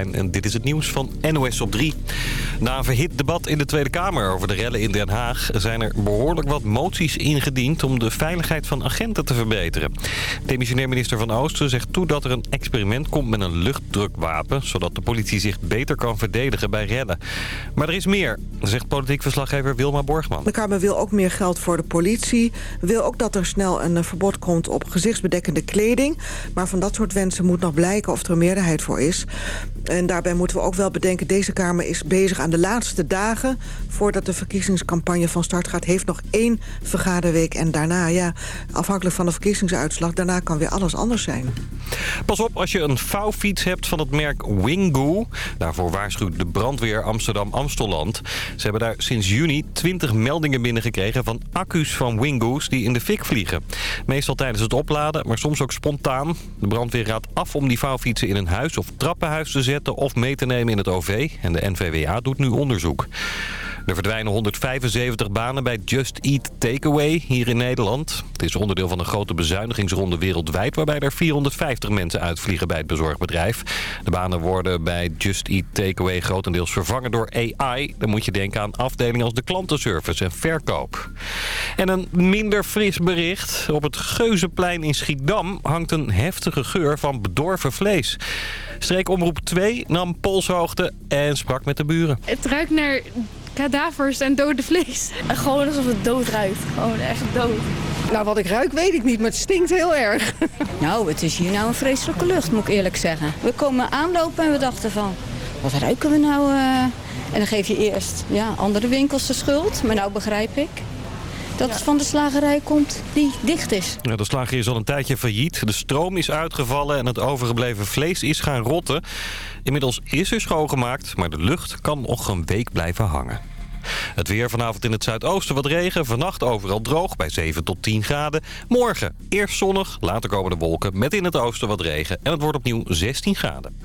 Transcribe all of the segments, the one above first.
en dit is het nieuws van NOS op 3. Na een verhit debat in de Tweede Kamer over de rellen in Den Haag... zijn er behoorlijk wat moties ingediend om de veiligheid van agenten te verbeteren. Demissionair minister Van Oosten zegt toe dat er een experiment komt met een luchtdrukwapen... zodat de politie zich beter kan verdedigen bij rellen. Maar er is meer, zegt politiek verslaggever Wilma Borgman. De Kamer wil ook meer geld voor de politie. Wil ook dat er snel een verbod komt op gezichtsbedekkende kleding. Maar van dat soort wensen moet nog blijken of er een meerderheid voor is. En daarbij moeten we ook wel bedenken... deze Kamer is bezig aan de laatste dagen... voordat de verkiezingscampagne van start gaat... heeft nog één vergaderweek en daarna, ja, afhankelijk van de verkiezingsuitslag... daarna kan weer alles anders zijn. Pas op als je een vouwfiets hebt van het merk Wingo. Daarvoor waarschuwt de brandweer Amsterdam-Amstelland. Ze hebben daar sinds juni 20 meldingen binnengekregen... van accu's van Wingo's die in de fik vliegen. Meestal tijdens het opladen, maar soms ook spontaan. De brandweer raadt af om die vouwfietsen in een huis of trappenhuis te zetten... of mee te nemen in het OV. En de NVWA doet nu onderzoek. Er verdwijnen 175 banen bij Just Eat Takeaway hier in Nederland. Het is onderdeel van een grote bezuinigingsronde wereldwijd... waarbij er 450 mensen uitvliegen bij het bezorgbedrijf. De banen worden bij Just Eat Takeaway grotendeels vervangen door AI. Dan moet je denken aan afdelingen als de klantenservice en verkoop. En een minder fris bericht. Op het Geuzenplein in Schiedam hangt een heftige geur van bedorven vlees. Streekomroep 2 nam polshoogte en sprak met de buren. Het ruikt naar kadavers en dode vlees. Gewoon alsof het dood ruikt. Gewoon echt dood. Nou, wat ik ruik weet ik niet, maar het stinkt heel erg. Nou, het is hier nou een vreselijke lucht, moet ik eerlijk zeggen. We komen aanlopen en we dachten van, wat ruiken we nou? eh? En dan geef je eerst ja, andere winkels de schuld. Maar nou begrijp ik dat het van de slagerij komt die dicht is. Ja, de slager is al een tijdje failliet. De stroom is uitgevallen en het overgebleven vlees is gaan rotten. Inmiddels is er schoongemaakt, maar de lucht kan nog een week blijven hangen. Het weer vanavond in het zuidoosten wat regen. Vannacht overal droog bij 7 tot 10 graden. Morgen eerst zonnig, later komen de wolken met in het oosten wat regen. En het wordt opnieuw 16 graden.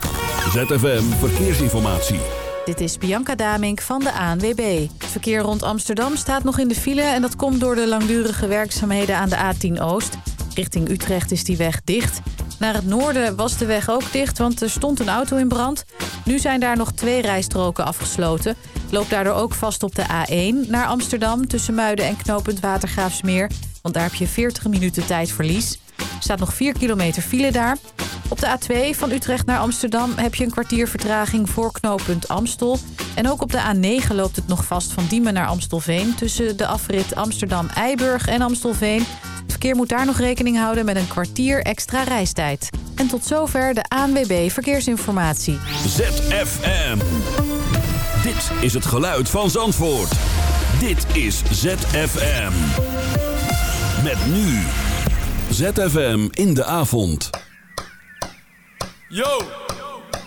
ZFM Verkeersinformatie. Dit is Bianca Damink van de ANWB. Het verkeer rond Amsterdam staat nog in de file... en dat komt door de langdurige werkzaamheden aan de A10 Oost. Richting Utrecht is die weg dicht. Naar het noorden was de weg ook dicht, want er stond een auto in brand. Nu zijn daar nog twee rijstroken afgesloten. Loopt daardoor ook vast op de A1 naar Amsterdam... tussen Muiden en knooppunt Watergraafsmeer. Want daar heb je 40 minuten tijdverlies. Er staat nog 4 kilometer file daar. Op de A2 van Utrecht naar Amsterdam heb je een kwartier vertraging voor knooppunt Amstel. En ook op de A9 loopt het nog vast van Diemen naar Amstelveen... tussen de afrit Amsterdam-Eiburg en Amstelveen. Het verkeer moet daar nog rekening houden met een kwartier extra reistijd. En tot zover de ANWB Verkeersinformatie. ZFM. Dit is het geluid van Zandvoort. Dit is ZFM. Met nu. ZFM in de avond. Yo,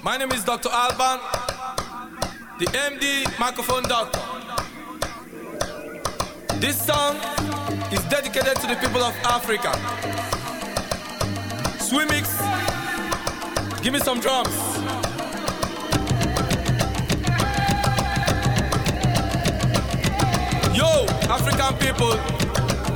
my name is Dr. Alban, the MD microphone doctor. This song is dedicated to the people of Africa. Swimix, give me some drums. Yo, African people,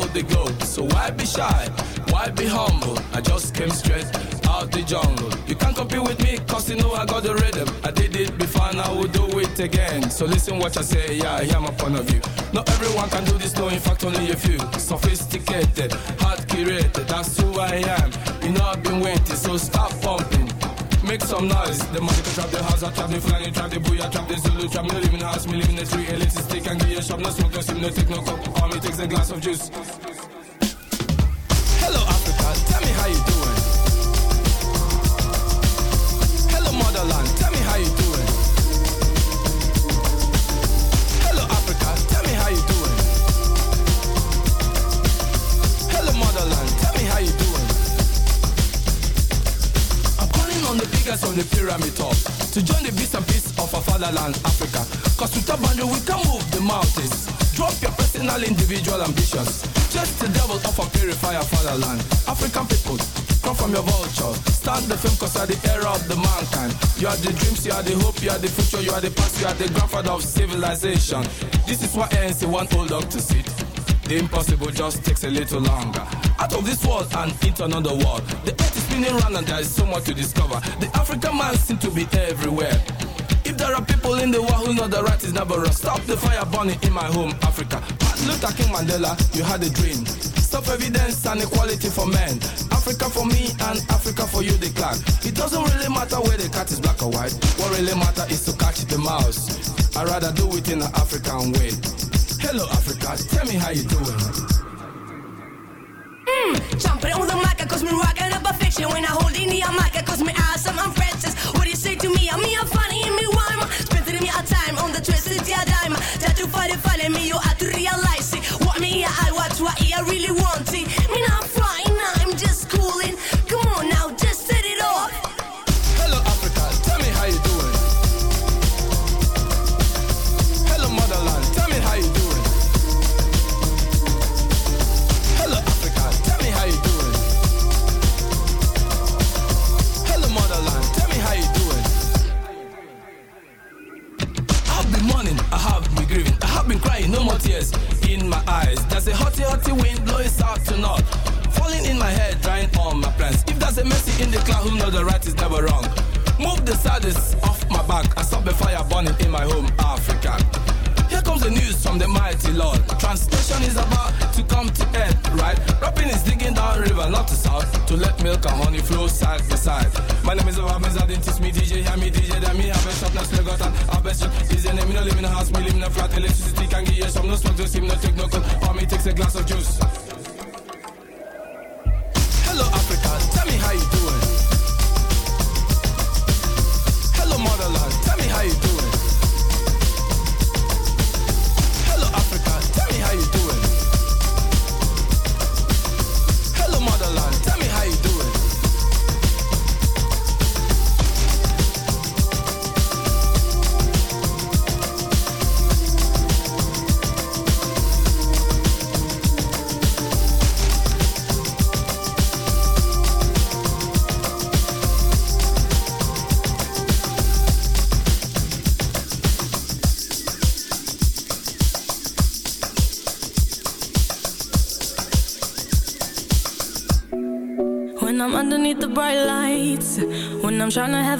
The globe, so why be shy? Why be humble? I just came straight out the jungle. You can't compete with me, cause you know I got the rhythm. I did it before, and I will do it again. So listen what I say, yeah, I hear my point of view. Not everyone can do this, no, in fact, only a few. Sophisticated, hard curated, that's who I am. You know I've been waiting, so stop pumping. Make some noise. The magic trap, the house, I trap, the flying trap, the booyah trap, the Zulu trap. In the house, me live in the street, electricity can give you a shock. shop, no smoke, no sim, no take no cup. Me takes a glass of juice. Hello Africa, tell me how you doing. Hello motherland, tell me how you doing. Hello Africa, tell me how you doing. Hello motherland, tell me how you doing. I'm calling on the biggest on the pyramid top to join the beast and peace of our fatherland, Africa. Cause with a boundary we can move the mountains. Personal, individual ambitions. Just the devil of a purifier fatherland. African people, come from your vulture. Start the film cause you are the era of the mankind. You are the dreams, you are the hope, you are the future, you are the past, you are the grandfather of civilization. This is what ANC want old dog to sit. The impossible just takes a little longer. Out of this world and into another world. The earth is spinning round and there is so much to discover. The African man seems to be everywhere. If there are people in the world who know the right is never wrong, stop the fire burning in my home, Africa. Martin Luther King Mandela, you had a dream. Stop evidence and equality for men. Africa for me and Africa for you, the clan. It doesn't really matter where the cat is black or white. What really matters is to catch the mouse. I'd rather do it in an African way. Hello, Africa, tell me how you doing. Mm, jumping on the mic, cause me rocking up a fiction. When I hold in the mic, cause me awesome, I'm Francis. What do you say to me? I'm me, I'm funny, me, rhyme. Spending me a time on the twisted yeah, dime. Find it funny, me, you what I really want it. Me, not flying, I'm just cooling. Come on now, just set it off. Hello, Africa, tell me how you doing. Hello, motherland, tell me how you doing. Hello, Africa, tell me how you doing. Hello, motherland, tell me how you doing. I've been mourning, I have been grieving, I have been crying, no more tears in my eyes. There's a hotty, hotty wind blowing south to north, falling in my head, drying all my plans. If there's a mercy in the cloud, who know the right is never wrong. Move the saddest off my back, I stop the fire burning in my home, Africa. Here comes the news from the mighty Lord. Translation is about to come to end, right? Rapping is digging down river, not to south, to let milk and honey flow side by side. My name is Obama, I teach me DJ, hear me DJ, then me have a shop, now still got an have a shop. Is the name, me no live in a house, me live in a flat, electricity can give you some, no smoke, no steam, no take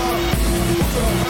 Uber, Uber, Uber.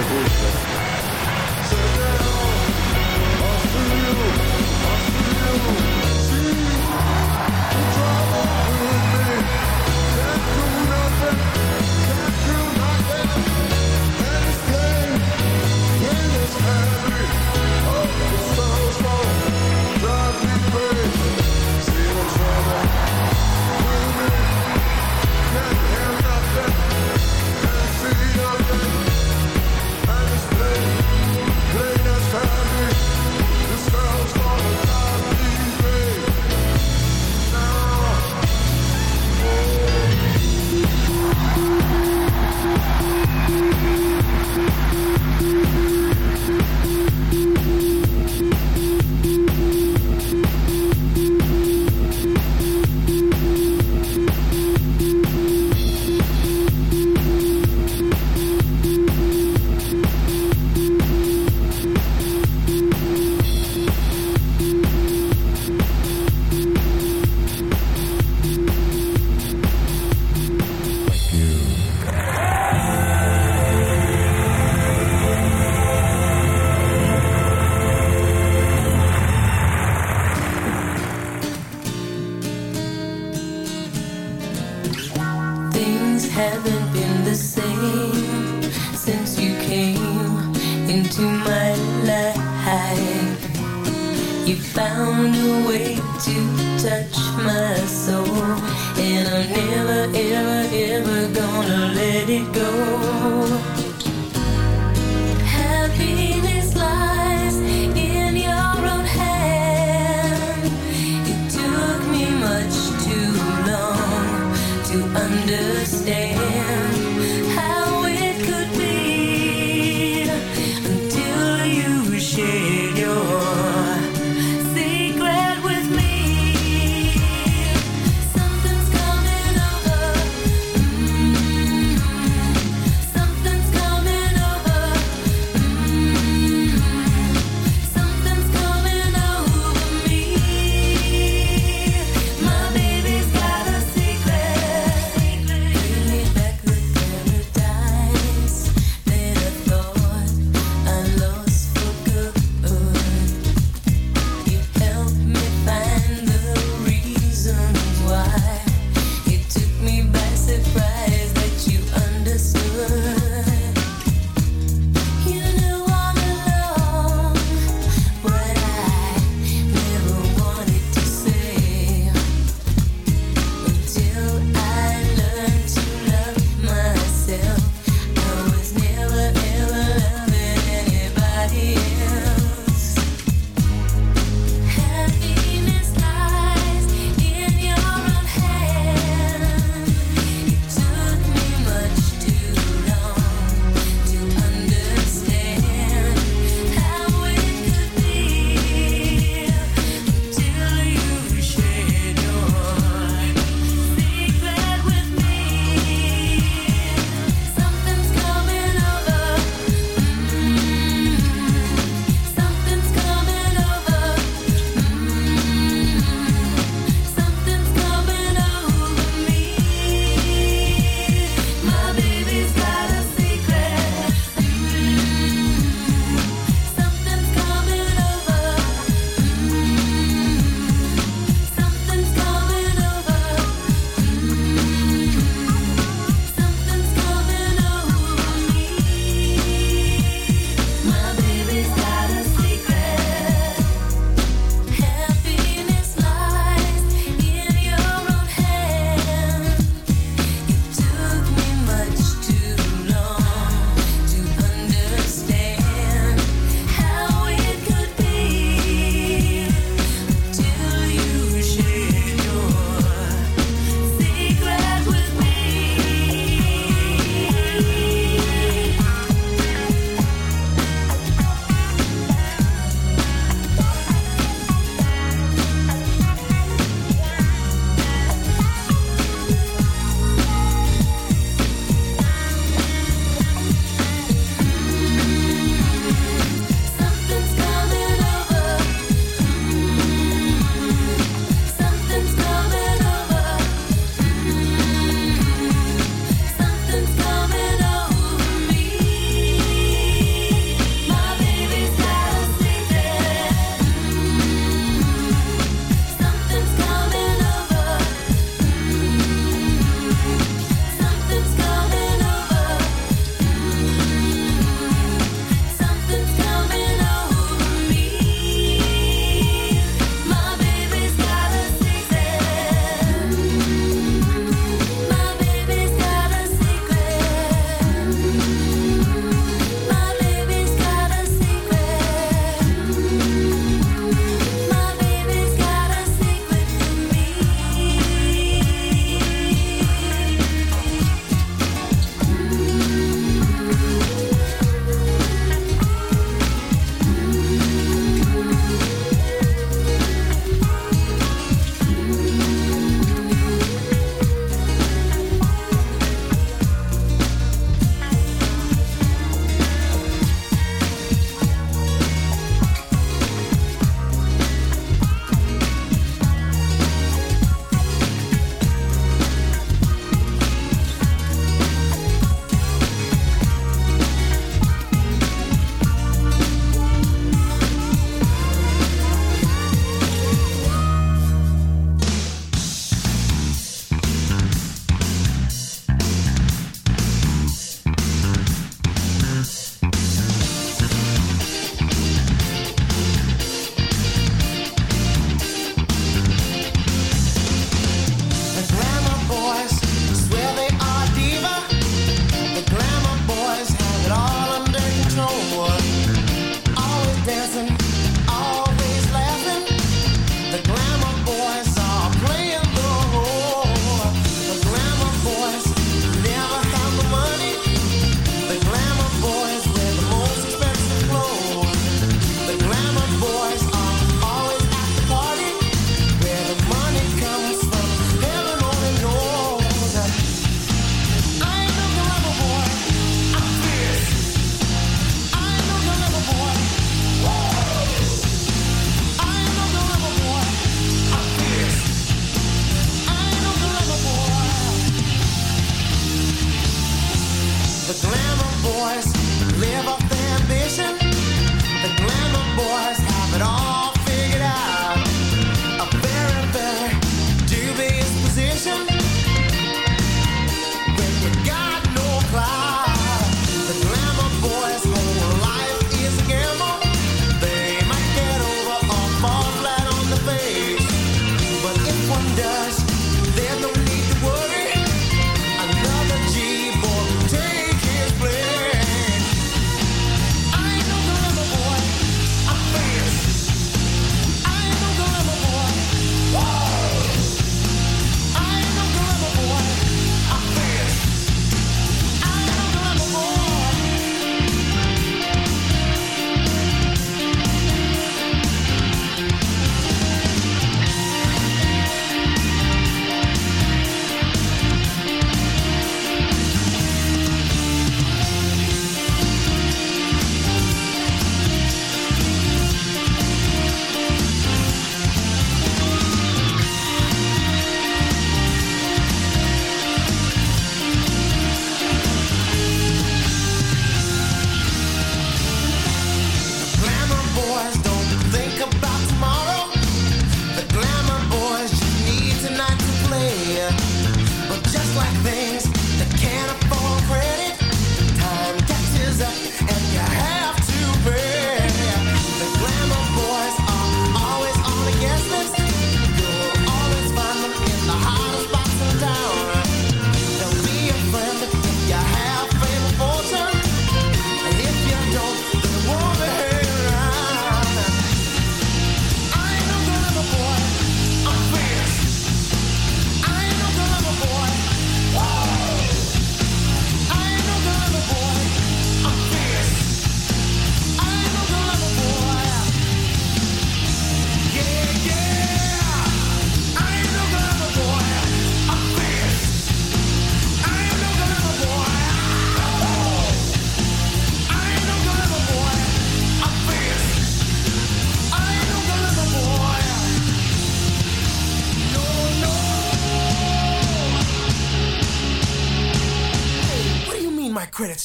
Rodolfo.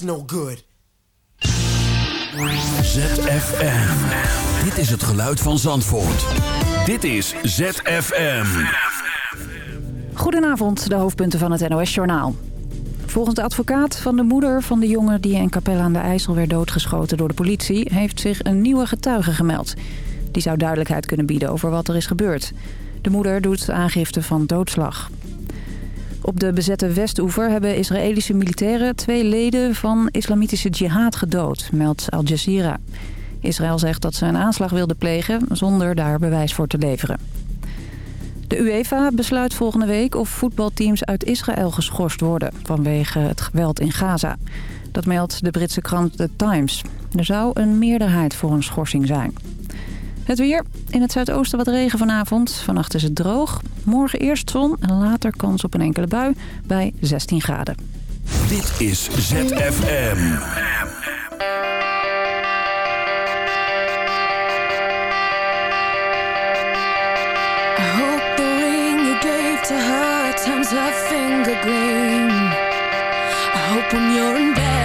No good. ZFM. Dit is het geluid van Zandvoort. Dit is ZFM. Goedenavond, de hoofdpunten van het NOS-journaal. Volgens de advocaat van de moeder van de jongen die in Capelle aan de IJssel werd doodgeschoten door de politie... heeft zich een nieuwe getuige gemeld. Die zou duidelijkheid kunnen bieden over wat er is gebeurd. De moeder doet aangifte van doodslag. Op de bezette Westoever hebben Israëlische militairen twee leden van islamitische jihad gedood, meldt Al Jazeera. Israël zegt dat ze een aanslag wilden plegen zonder daar bewijs voor te leveren. De UEFA besluit volgende week of voetbalteams uit Israël geschorst worden vanwege het geweld in Gaza. Dat meldt de Britse krant The Times. Er zou een meerderheid voor een schorsing zijn. Het weer. In het zuidoosten wat regen vanavond. Vannacht is het droog. Morgen eerst zon en later kans op een enkele bui bij 16 graden. Dit is ZFM. I hope the ring you gave to her turns her finger green. I hope when you're in bed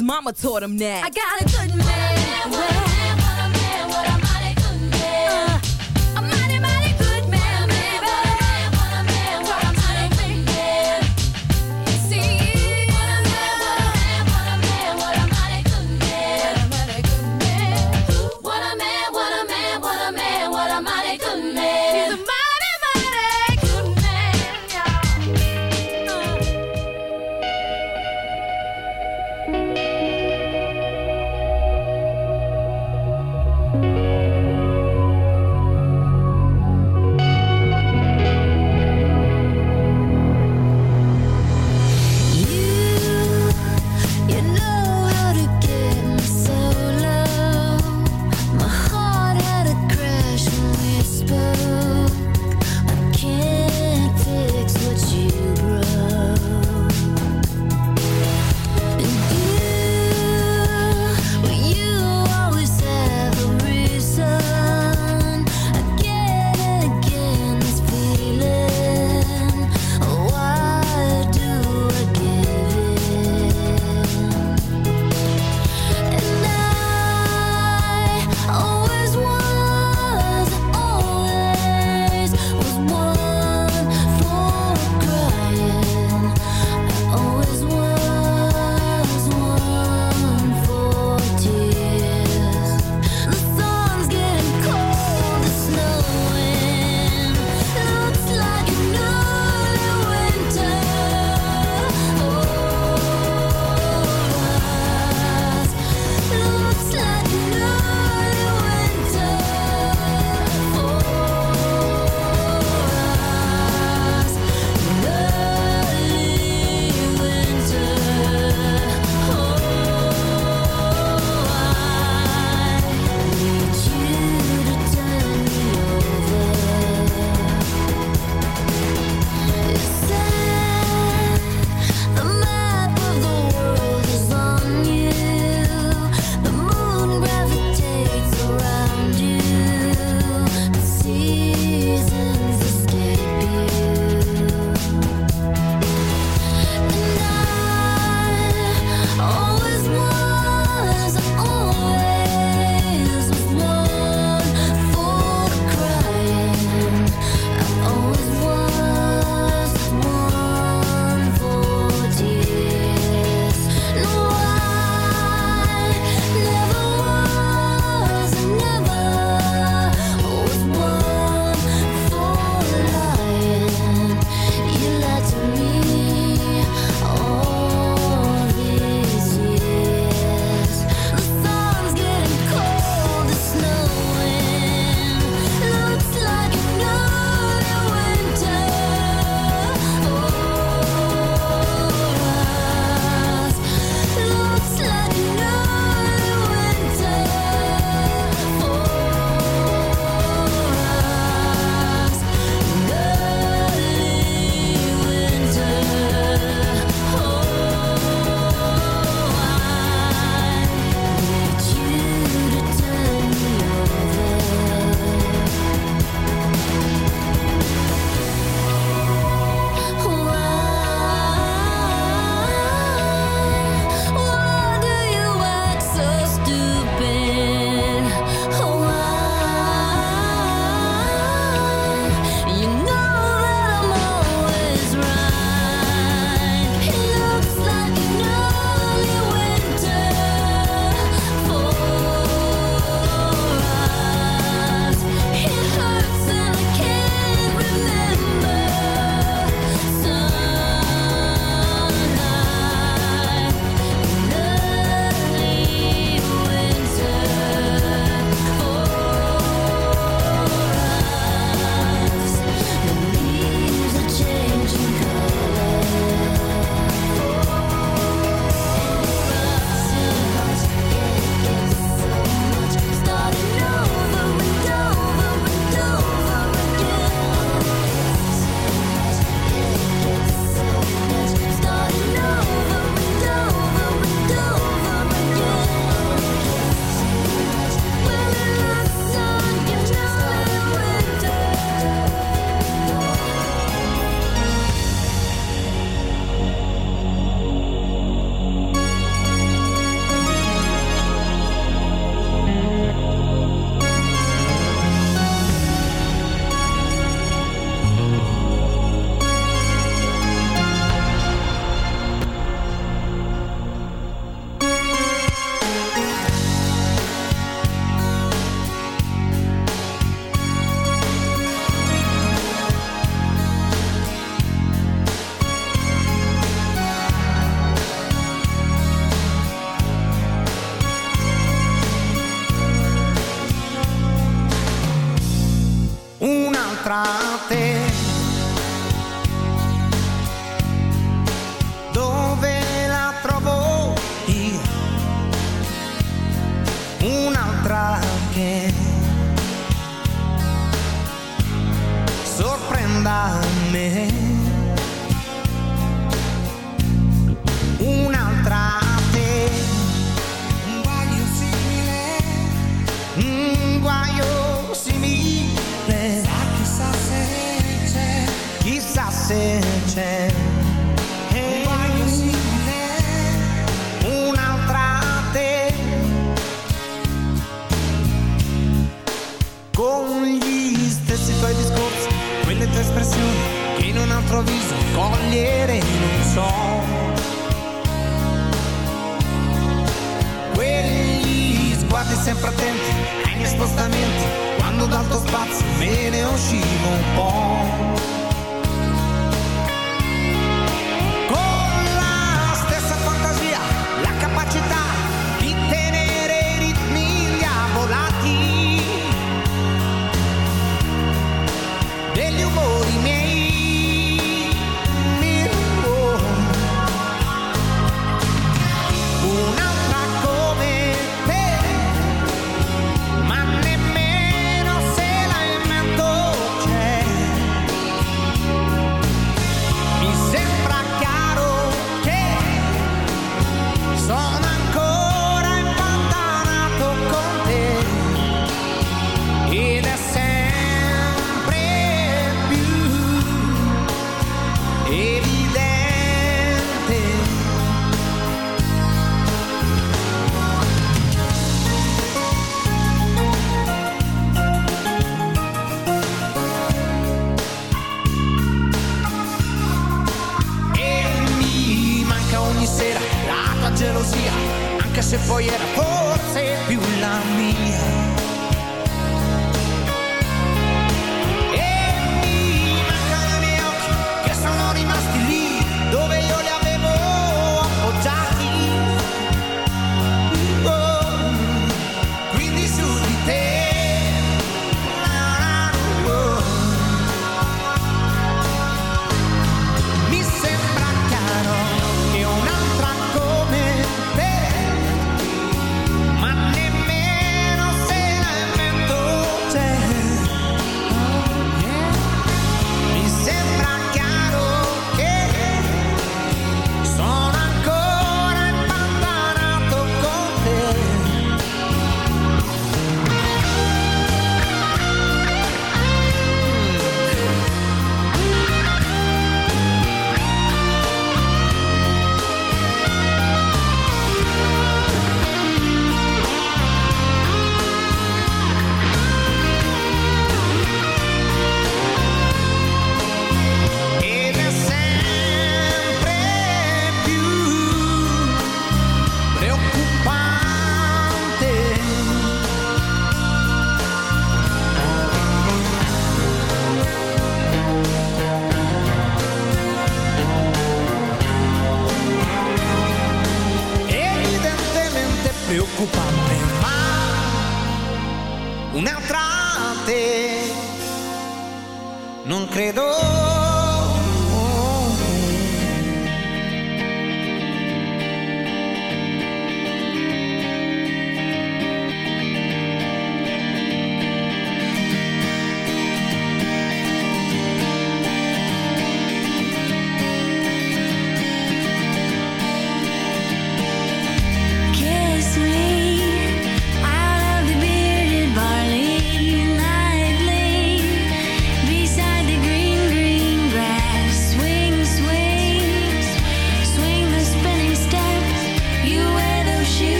his mama taught him that. I got a good man. What a man, what a man, what a mighty good man. a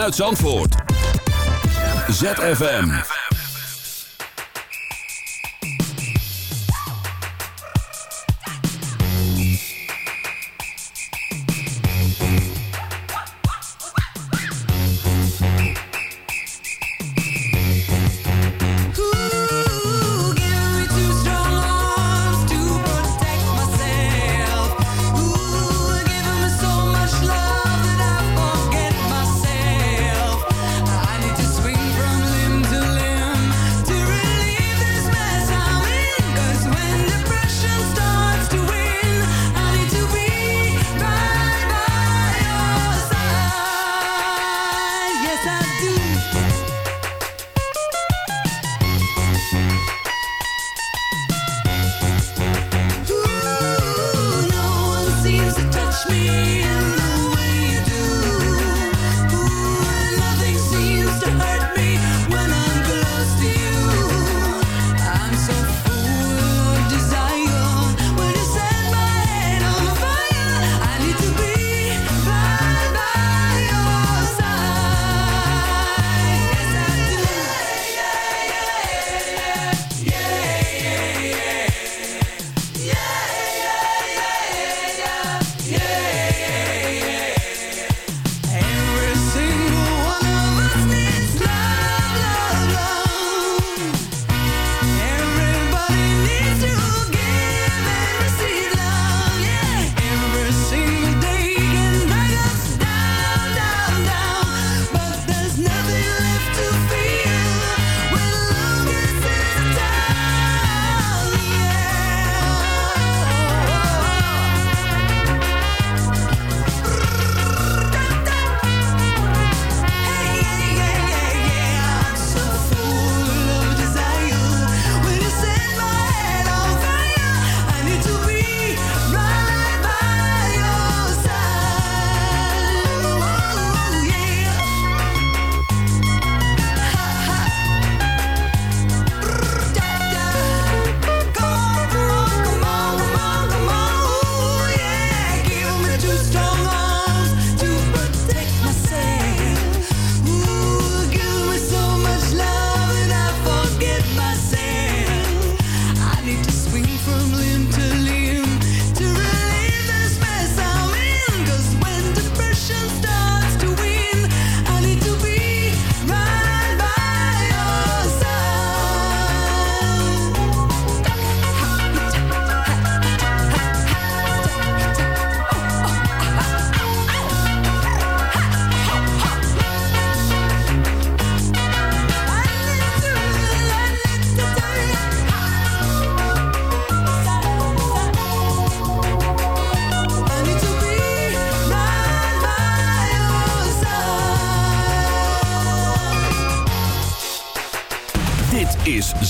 Vanuit Zandvoort. ZFM.